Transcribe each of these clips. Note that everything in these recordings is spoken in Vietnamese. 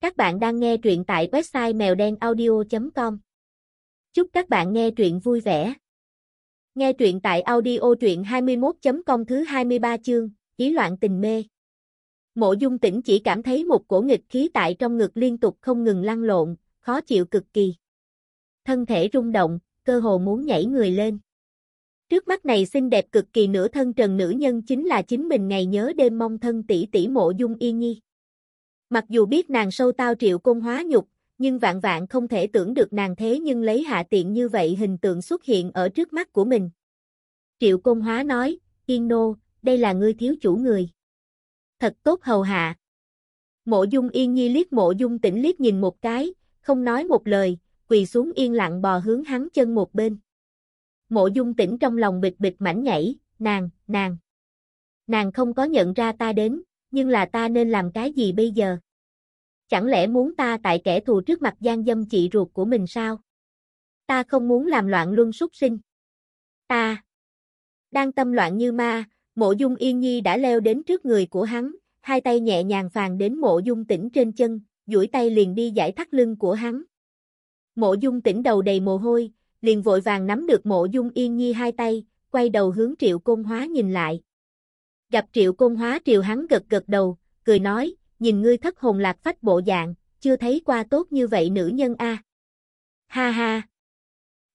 Các bạn đang nghe truyện tại website mèo đen audio.com. Chúc các bạn nghe truyện vui vẻ. Nghe truyện tại audio truyện 21.com thứ 23 chương, ý loạn tình mê. Mộ dung tỉnh chỉ cảm thấy một cổ nghịch khí tại trong ngực liên tục không ngừng lăn lộn, khó chịu cực kỳ. Thân thể rung động, cơ hồ muốn nhảy người lên. Trước mắt này xinh đẹp cực kỳ nửa thân trần nữ nhân chính là chính mình ngày nhớ đêm mong thân tỷ tỷ mộ dung Y nhi. Mặc dù biết nàng sâu tao triệu công hóa nhục, nhưng vạn vạn không thể tưởng được nàng thế nhưng lấy hạ tiện như vậy hình tượng xuất hiện ở trước mắt của mình. Triệu công hóa nói, Yên nô, đây là ngươi thiếu chủ người. Thật tốt hầu hạ. Mộ dung yên nhi liếc mộ dung tỉnh liếc nhìn một cái, không nói một lời, quỳ xuống yên lặng bò hướng hắn chân một bên. Mộ dung tỉnh trong lòng bịch bịch mảnh nhảy, nàng, nàng. Nàng không có nhận ra ta đến, nhưng là ta nên làm cái gì bây giờ? Chẳng lẽ muốn ta tại kẻ thù trước mặt gian dâm chị ruột của mình sao? Ta không muốn làm loạn luân súc sinh. Ta đang tâm loạn như ma, mộ dung yên nhi đã leo đến trước người của hắn, hai tay nhẹ nhàng phàn đến mộ dung tĩnh trên chân, duỗi tay liền đi giải thắt lưng của hắn. Mộ dung tĩnh đầu đầy mồ hôi, liền vội vàng nắm được mộ dung yên nhi hai tay, quay đầu hướng triệu côn hóa nhìn lại. Gặp triệu côn hóa triều hắn gật gật đầu, cười nói, nhìn ngươi thất hồn lạc phách bộ dạng, chưa thấy qua tốt như vậy nữ nhân a. Ha ha.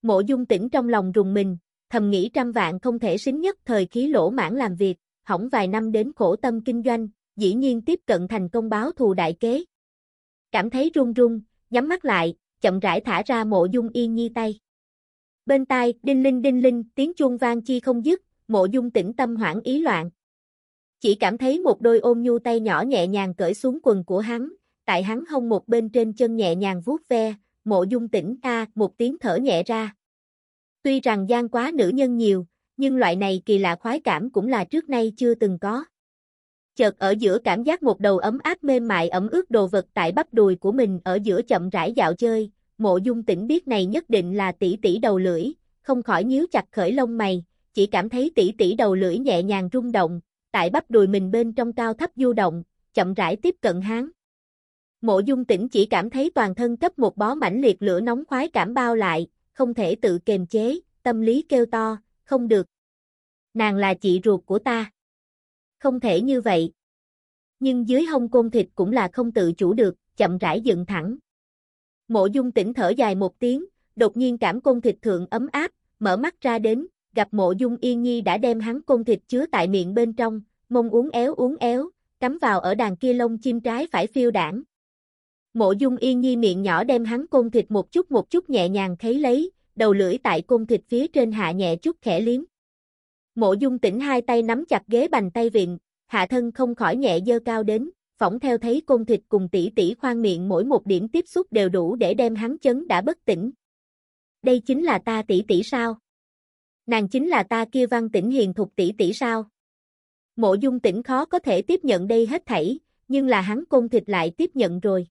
Mộ dung tỉnh trong lòng rùng mình, thầm nghĩ trăm vạn không thể xính nhất thời khí lỗ mãn làm việc, hỏng vài năm đến khổ tâm kinh doanh, dĩ nhiên tiếp cận thành công báo thù đại kế. Cảm thấy run run, nhắm mắt lại, chậm rãi thả ra mộ dung yên nhi tay. Bên tai, đinh linh đinh linh, tiếng chuông vang chi không dứt, mộ dung tĩnh tâm hoảng ý loạn, chỉ cảm thấy một đôi ôm nhu tay nhỏ nhẹ nhàng cởi xuống quần của hắn, tại hắn hông một bên trên chân nhẹ nhàng vuốt ve, mộ dung tỉnh ta một tiếng thở nhẹ ra. Tuy rằng gian quá nữ nhân nhiều, nhưng loại này kỳ lạ khoái cảm cũng là trước nay chưa từng có. Chợt ở giữa cảm giác một đầu ấm áp mềm mại ẩm ướt đồ vật tại bắp đùi của mình ở giữa chậm rãi dạo chơi, mộ dung tỉnh biết này nhất định là tỷ tỷ đầu lưỡi, không khỏi nhíu chặt khởi lông mày, chỉ cảm thấy tỷ tỷ đầu lưỡi nhẹ nhàng rung động, tại bắp đùi mình bên trong cao thấp du động, chậm rãi tiếp cận hắn. Mộ dung tỉnh chỉ cảm thấy toàn thân cấp một bó mãnh liệt lửa nóng khoái cảm bao lại, không thể tự kềm chế, tâm lý kêu to, không được. Nàng là chị ruột của ta. Không thể như vậy. Nhưng dưới hông côn thịt cũng là không tự chủ được, chậm rãi dựng thẳng. Mộ dung tỉnh thở dài một tiếng, đột nhiên cảm côn thịt thượng ấm áp, mở mắt ra đến, gặp mộ dung yên nhi đã đem hắn côn thịt chứa tại miệng bên trong, mông uống éo uống éo, cắm vào ở đàn kia lông chim trái phải phiêu đảng. Mộ dung yên nhi miệng nhỏ đem hắn côn thịt một chút một chút nhẹ nhàng thấy lấy, đầu lưỡi tại côn thịt phía trên hạ nhẹ chút khẽ liếm. Mộ dung tỉnh hai tay nắm chặt ghế bành tay viện hạ thân không khỏi nhẹ dơ cao đến, phỏng theo thấy côn thịt cùng tỷ tỷ khoan miệng mỗi một điểm tiếp xúc đều đủ để đem hắn chấn đã bất tỉnh. Đây chính là ta tỷ tỷ sao? Nàng chính là ta kia văn tỉnh hiền thục tỷ tỷ sao? Mộ dung tỉnh khó có thể tiếp nhận đây hết thảy, nhưng là hắn côn thịt lại tiếp nhận rồi.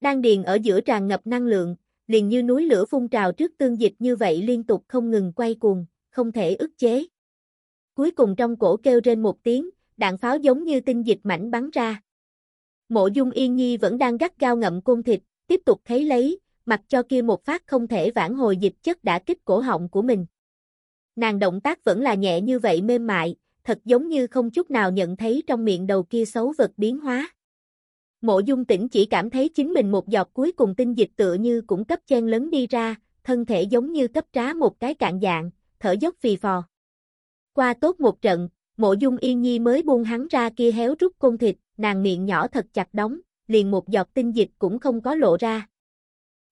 Đang điền ở giữa tràn ngập năng lượng, liền như núi lửa phun trào trước tương dịch như vậy liên tục không ngừng quay cuồng, không thể ức chế. Cuối cùng trong cổ kêu trên một tiếng, đạn pháo giống như tinh dịch mảnh bắn ra. Mộ dung yên nhi vẫn đang gắt gao ngậm côn thịt, tiếp tục thấy lấy, mặc cho kia một phát không thể vãn hồi dịch chất đã kích cổ họng của mình. Nàng động tác vẫn là nhẹ như vậy mềm mại, thật giống như không chút nào nhận thấy trong miệng đầu kia xấu vật biến hóa. Mộ dung tỉnh chỉ cảm thấy chính mình một giọt cuối cùng tinh dịch tựa như cũng cấp chen lớn đi ra, thân thể giống như cấp trá một cái cạn dạng, thở dốc phì phò. Qua tốt một trận, mộ dung yên nhi mới buông hắn ra kia héo rút côn thịt, nàng miệng nhỏ thật chặt đóng, liền một giọt tinh dịch cũng không có lộ ra.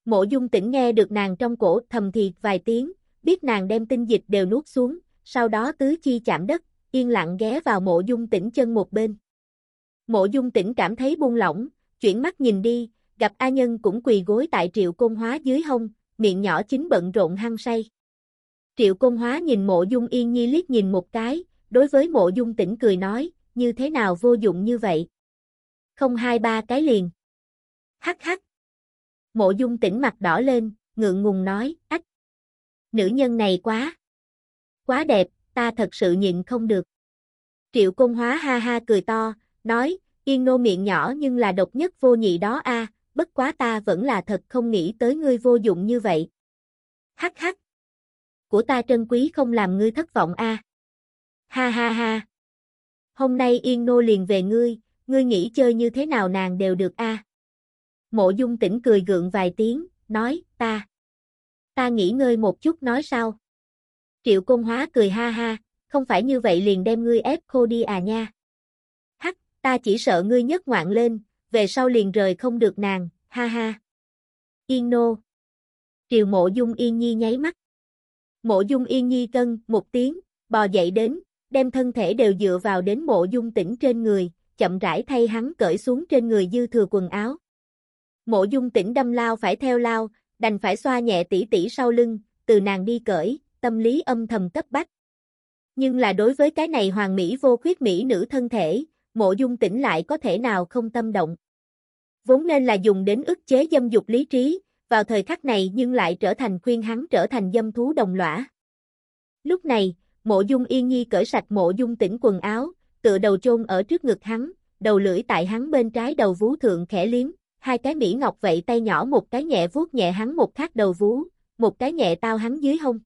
Mộ dung tỉnh nghe được nàng trong cổ thầm thì vài tiếng, biết nàng đem tinh dịch đều nuốt xuống, sau đó tứ chi chạm đất, yên lặng ghé vào mộ dung tỉnh chân một bên. Mộ dung tỉnh cảm thấy buông lỏng, chuyển mắt nhìn đi, gặp A Nhân cũng quỳ gối tại triệu công hóa dưới hông, miệng nhỏ chính bận rộn hăng say. Triệu công hóa nhìn mộ dung yên nhi liếc nhìn một cái, đối với mộ dung tỉnh cười nói, như thế nào vô dụng như vậy? Không hai ba cái liền. Hắc hắc. Mộ dung tỉnh mặt đỏ lên, ngượng ngùng nói, ách. Nữ nhân này quá. Quá đẹp, ta thật sự nhịn không được. Triệu Công Hóa ha ha cười to, nói, Yên nô miệng nhỏ nhưng là độc nhất vô nhị đó a, bất quá ta vẫn là thật không nghĩ tới ngươi vô dụng như vậy. Hắc hắc. Của ta trân quý không làm ngươi thất vọng a. Ha ha ha. Hôm nay Yên nô liền về ngươi, ngươi nghĩ chơi như thế nào nàng đều được a. Mộ dung tỉnh cười gượng vài tiếng, nói, ta. Ta nghỉ ngơi một chút nói sao. Triệu công hóa cười ha ha, không phải như vậy liền đem ngươi ép khô đi à nha. Hắc, ta chỉ sợ ngươi nhất ngoạn lên, về sau liền rời không được nàng, ha ha. Yên nô. triệu mộ dung yên nhi nháy mắt. Mộ dung yên nhi cân, một tiếng, bò dậy đến, đem thân thể đều dựa vào đến mộ dung tĩnh trên người, chậm rãi thay hắn cởi xuống trên người dư thừa quần áo. Mộ dung tĩnh đâm lao phải theo lao, đành phải xoa nhẹ tỷ tỷ sau lưng, từ nàng đi cởi, tâm lý âm thầm cấp bách. Nhưng là đối với cái này hoàng mỹ vô khuyết mỹ nữ thân thể, mộ dung tỉnh lại có thể nào không tâm động. Vốn nên là dùng đến ức chế dâm dục lý trí, vào thời khắc này nhưng lại trở thành khuyên hắn trở thành dâm thú đồng lõa. Lúc này, mộ dung yên nhi cởi sạch mộ dung tỉnh quần áo, tựa đầu chôn ở trước ngực hắn, đầu lưỡi tại hắn bên trái đầu vú thượng khẽ liếm, hai cái mỹ ngọc vậy tay nhỏ một cái nhẹ vuốt nhẹ hắn một khác đầu vú, một cái nhẹ tao hắn dưới hông.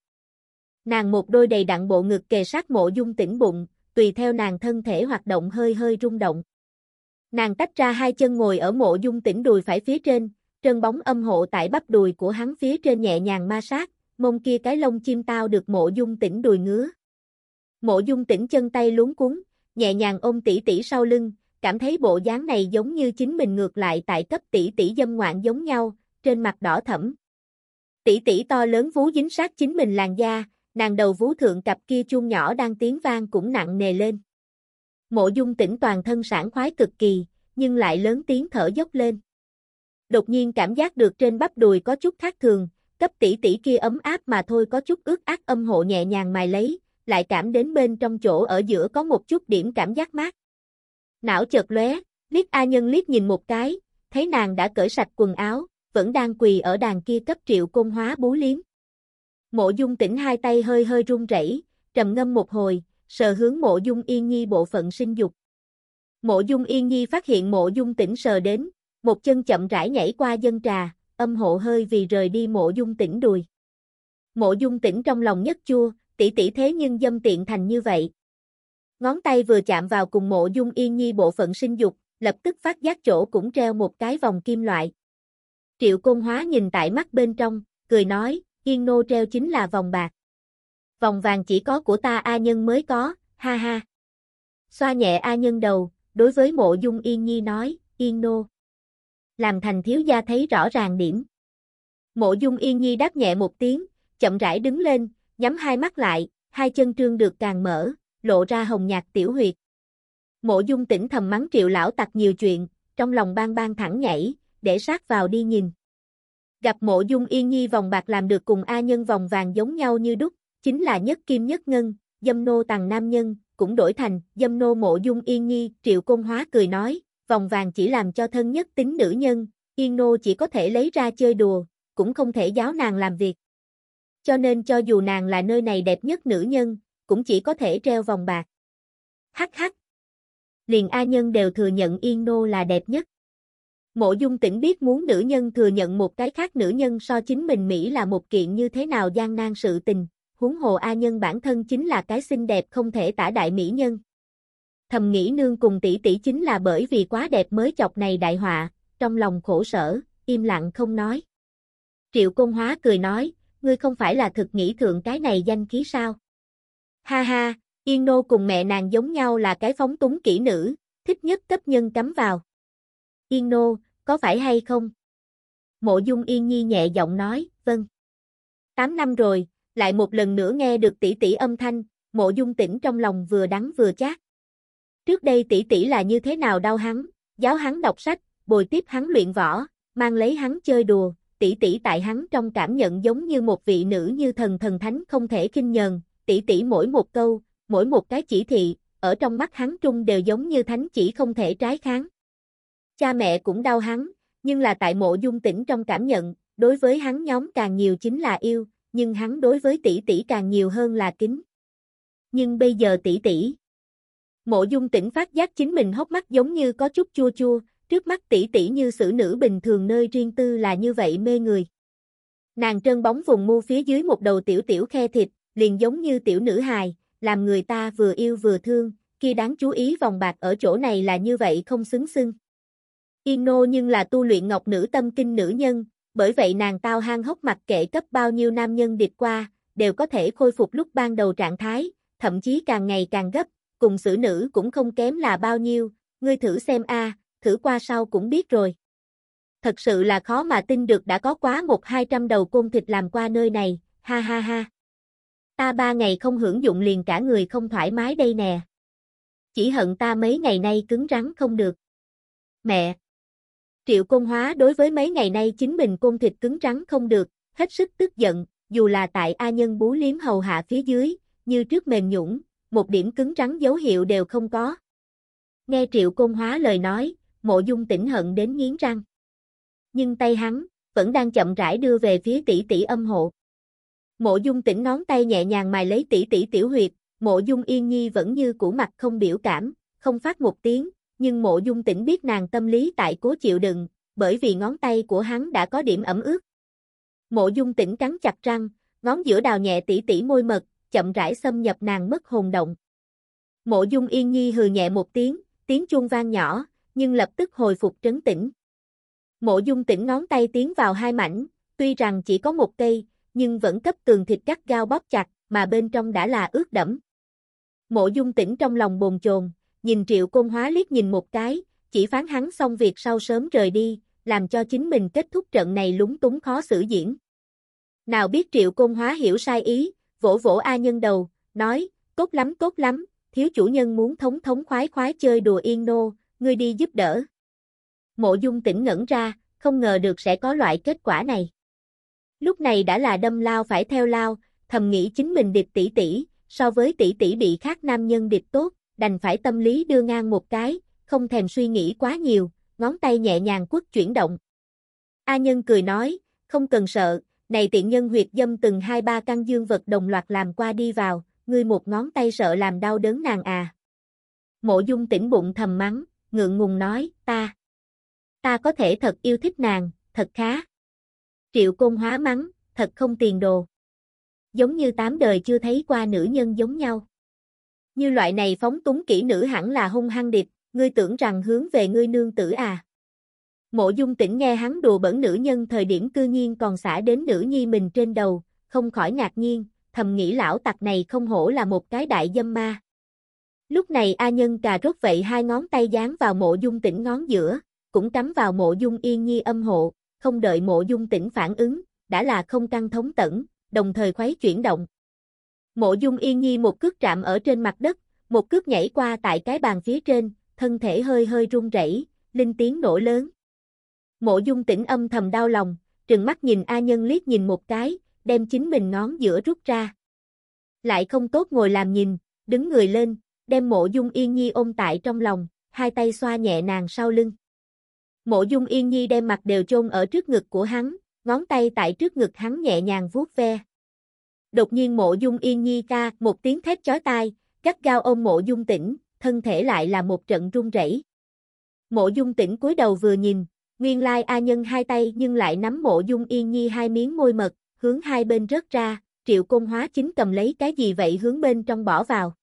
Nàng một đôi đầy đặn bộ ngực kề sát mộ dung tỉnh bụng, tùy theo nàng thân thể hoạt động hơi hơi rung động. Nàng tách ra hai chân ngồi ở mộ dung tỉnh đùi phải phía trên, trơn bóng âm hộ tại bắp đùi của hắn phía trên nhẹ nhàng ma sát, mông kia cái lông chim tao được mộ dung tỉnh đùi ngứa. Mộ dung tỉnh chân tay luống cuốn, nhẹ nhàng ôm tỷ tỷ sau lưng, cảm thấy bộ dáng này giống như chính mình ngược lại tại cấp tỷ tỷ dâm ngoạn giống nhau, trên mặt đỏ thẫm. Tỷ tỷ to lớn vú dính sát chính mình làn da, nàng đầu vú thượng cặp kia chuông nhỏ đang tiếng vang cũng nặng nề lên. Mộ dung tỉnh toàn thân sản khoái cực kỳ, nhưng lại lớn tiếng thở dốc lên. Đột nhiên cảm giác được trên bắp đùi có chút khác thường, cấp tỷ tỷ kia ấm áp mà thôi có chút ướt át âm hộ nhẹ nhàng mài lấy, lại cảm đến bên trong chỗ ở giữa có một chút điểm cảm giác mát. Não chợt lóe, liếc A Nhân liếc nhìn một cái, thấy nàng đã cởi sạch quần áo, vẫn đang quỳ ở đàn kia cấp triệu công hóa bú liếm. Mộ dung tỉnh hai tay hơi hơi run rẩy, trầm ngâm một hồi, sờ hướng mộ dung yên nhi bộ phận sinh dục. Mộ dung yên nhi phát hiện mộ dung tỉnh sờ đến, một chân chậm rãi nhảy qua dân trà, âm hộ hơi vì rời đi mộ dung tỉnh đùi. Mộ dung tỉnh trong lòng nhất chua, tỷ tỷ thế nhưng dâm tiện thành như vậy. Ngón tay vừa chạm vào cùng mộ dung yên nhi bộ phận sinh dục, lập tức phát giác chỗ cũng treo một cái vòng kim loại. Triệu Côn Hóa nhìn tại mắt bên trong, cười nói, yên nô treo chính là vòng bạc. Vòng vàng chỉ có của ta A Nhân mới có, ha ha. Xoa nhẹ A Nhân đầu, đối với mộ dung yên nhi nói, yên nô. Làm thành thiếu gia thấy rõ ràng điểm. Mộ dung yên nhi đáp nhẹ một tiếng, chậm rãi đứng lên, nhắm hai mắt lại, hai chân trương được càng mở, lộ ra hồng nhạt tiểu huyệt. Mộ dung tỉnh thầm mắng triệu lão tặc nhiều chuyện, trong lòng bang bang thẳng nhảy, để sát vào đi nhìn. Gặp mộ dung yên nhi vòng bạc làm được cùng A nhân vòng vàng giống nhau như đúc, chính là nhất kim nhất ngân, dâm nô tàng nam nhân, cũng đổi thành dâm nô mộ dung yên nhi, triệu công hóa cười nói, vòng vàng chỉ làm cho thân nhất tính nữ nhân, yên nô chỉ có thể lấy ra chơi đùa, cũng không thể giáo nàng làm việc. Cho nên cho dù nàng là nơi này đẹp nhất nữ nhân, cũng chỉ có thể treo vòng bạc. Hắc hắc. Liền A Nhân đều thừa nhận Yên Nô là đẹp nhất. Mộ dung tỉnh biết muốn nữ nhân thừa nhận một cái khác nữ nhân so chính mình Mỹ là một kiện như thế nào gian nan sự tình, huống hồ A Nhân bản thân chính là cái xinh đẹp không thể tả đại mỹ nhân. Thầm nghĩ nương cùng tỷ tỷ chính là bởi vì quá đẹp mới chọc này đại họa, trong lòng khổ sở, im lặng không nói. Triệu Công Hóa cười nói, ngươi không phải là thực nghĩ thượng cái này danh khí sao? Ha ha, Yên Nô cùng mẹ nàng giống nhau là cái phóng túng kỹ nữ, thích nhất cấp nhân cắm vào. Yên Nô, có phải hay không? Mộ Dung Yên Nhi nhẹ giọng nói, vâng. Tám năm rồi, lại một lần nữa nghe được tỷ tỷ âm thanh, mộ Dung tỉnh trong lòng vừa đắng vừa chát. Trước đây tỷ tỷ là như thế nào đau hắn, giáo hắn đọc sách, bồi tiếp hắn luyện võ, mang lấy hắn chơi đùa, tỷ tỷ tại hắn trong cảm nhận giống như một vị nữ như thần thần thánh không thể kinh nhờn, tỷ tỷ mỗi một câu, mỗi một cái chỉ thị, ở trong mắt hắn trung đều giống như thánh chỉ không thể trái kháng. Cha mẹ cũng đau hắn, nhưng là tại mộ dung tỉnh trong cảm nhận, đối với hắn nhóm càng nhiều chính là yêu, nhưng hắn đối với tỷ tỷ càng nhiều hơn là kính. Nhưng bây giờ tỷ tỷ Mộ dung tỉnh phát giác chính mình hốc mắt giống như có chút chua chua, trước mắt tỷ tỷ như xử nữ bình thường nơi riêng tư là như vậy mê người. Nàng trơn bóng vùng mu phía dưới một đầu tiểu tiểu khe thịt, liền giống như tiểu nữ hài, làm người ta vừa yêu vừa thương, kia đáng chú ý vòng bạc ở chỗ này là như vậy không xứng xưng. Yên nô nhưng là tu luyện ngọc nữ tâm kinh nữ nhân, bởi vậy nàng tao hang hốc mặt kệ cấp bao nhiêu nam nhân địch qua, đều có thể khôi phục lúc ban đầu trạng thái, thậm chí càng ngày càng gấp, cùng xử nữ cũng không kém là bao nhiêu, ngươi thử xem a, thử qua sau cũng biết rồi. Thật sự là khó mà tin được đã có quá một hai trăm đầu côn thịt làm qua nơi này, ha ha ha. Ta ba ngày không hưởng dụng liền cả người không thoải mái đây nè. Chỉ hận ta mấy ngày nay cứng rắn không được. Mẹ! Triệu Công Hóa đối với mấy ngày nay chính mình côn thịt cứng rắn không được, hết sức tức giận, dù là tại A Nhân bú liếm hầu hạ phía dưới, như trước mềm nhũng, một điểm cứng rắn dấu hiệu đều không có. Nghe Triệu Công Hóa lời nói, mộ dung tỉnh hận đến nghiến răng. Nhưng tay hắn, vẫn đang chậm rãi đưa về phía tỷ tỷ âm hộ. Mộ dung tỉnh ngón tay nhẹ nhàng mài lấy tỷ tỷ tiểu huyệt, mộ dung yên nhi vẫn như cũ mặt không biểu cảm, không phát một tiếng, nhưng mộ dung tỉnh biết nàng tâm lý tại cố chịu đựng, bởi vì ngón tay của hắn đã có điểm ẩm ướt. Mộ dung tỉnh cắn chặt răng, ngón giữa đào nhẹ tỷ tỷ môi mật, chậm rãi xâm nhập nàng mất hồn động. Mộ dung yên nhi hừ nhẹ một tiếng, tiếng chuông vang nhỏ, nhưng lập tức hồi phục trấn tĩnh. Mộ dung tỉnh ngón tay tiến vào hai mảnh, tuy rằng chỉ có một cây, nhưng vẫn cấp tường thịt cắt gao bóp chặt, mà bên trong đã là ướt đẫm. Mộ dung tỉnh trong lòng bồn chồn, nhìn triệu côn hóa liếc nhìn một cái, chỉ phán hắn xong việc sau sớm rời đi, làm cho chính mình kết thúc trận này lúng túng khó xử diễn. Nào biết triệu côn hóa hiểu sai ý, vỗ vỗ A nhân đầu, nói, tốt lắm tốt lắm, thiếu chủ nhân muốn thống thống khoái khoái chơi đùa yên nô, ngươi đi giúp đỡ. Mộ dung tỉnh ngẩn ra, không ngờ được sẽ có loại kết quả này. Lúc này đã là đâm lao phải theo lao, thầm nghĩ chính mình điệp tỷ tỷ, so với tỷ tỷ bị khác nam nhân điệp tốt, đành phải tâm lý đưa ngang một cái, không thèm suy nghĩ quá nhiều, ngón tay nhẹ nhàng quất chuyển động. A nhân cười nói, không cần sợ, này tiện nhân huyệt dâm từng hai ba căn dương vật đồng loạt làm qua đi vào, ngươi một ngón tay sợ làm đau đớn nàng à. Mộ dung tỉnh bụng thầm mắng, ngượng ngùng nói, ta, ta có thể thật yêu thích nàng, thật khá. Triệu côn hóa mắng, thật không tiền đồ. Giống như tám đời chưa thấy qua nữ nhân giống nhau. Như loại này phóng túng kỹ nữ hẳn là hung hăng điệp ngươi tưởng rằng hướng về ngươi nương tử à. Mộ dung tỉnh nghe hắn đùa bẩn nữ nhân thời điểm cư nhiên còn xả đến nữ nhi mình trên đầu, không khỏi ngạc nhiên, thầm nghĩ lão tặc này không hổ là một cái đại dâm ma. Lúc này A Nhân cà rốt vậy hai ngón tay dán vào mộ dung tỉnh ngón giữa, cũng cắm vào mộ dung yên nhi âm hộ, không đợi mộ dung tỉnh phản ứng, đã là không căng thống tẩn, đồng thời khuấy chuyển động. Mộ dung yên nhi một cước chạm ở trên mặt đất, một cước nhảy qua tại cái bàn phía trên, thân thể hơi hơi run rẩy, linh tiếng nổ lớn. Mộ dung tỉnh âm thầm đau lòng, trừng mắt nhìn A Nhân liếc nhìn một cái, đem chính mình ngón giữa rút ra. Lại không tốt ngồi làm nhìn, đứng người lên, đem mộ dung yên nhi ôm tại trong lòng, hai tay xoa nhẹ nàng sau lưng. Mộ dung yên nhi đem mặt đều chôn ở trước ngực của hắn, ngón tay tại trước ngực hắn nhẹ nhàng vuốt ve. Đột nhiên mộ dung yên nhi ca một tiếng thét chói tai, gắt gao ôm mộ dung tỉnh, thân thể lại là một trận run rẩy. Mộ dung tỉnh cúi đầu vừa nhìn, nguyên lai A nhân hai tay nhưng lại nắm mộ dung yên nhi hai miếng môi mật, hướng hai bên rớt ra, triệu công hóa chính cầm lấy cái gì vậy hướng bên trong bỏ vào.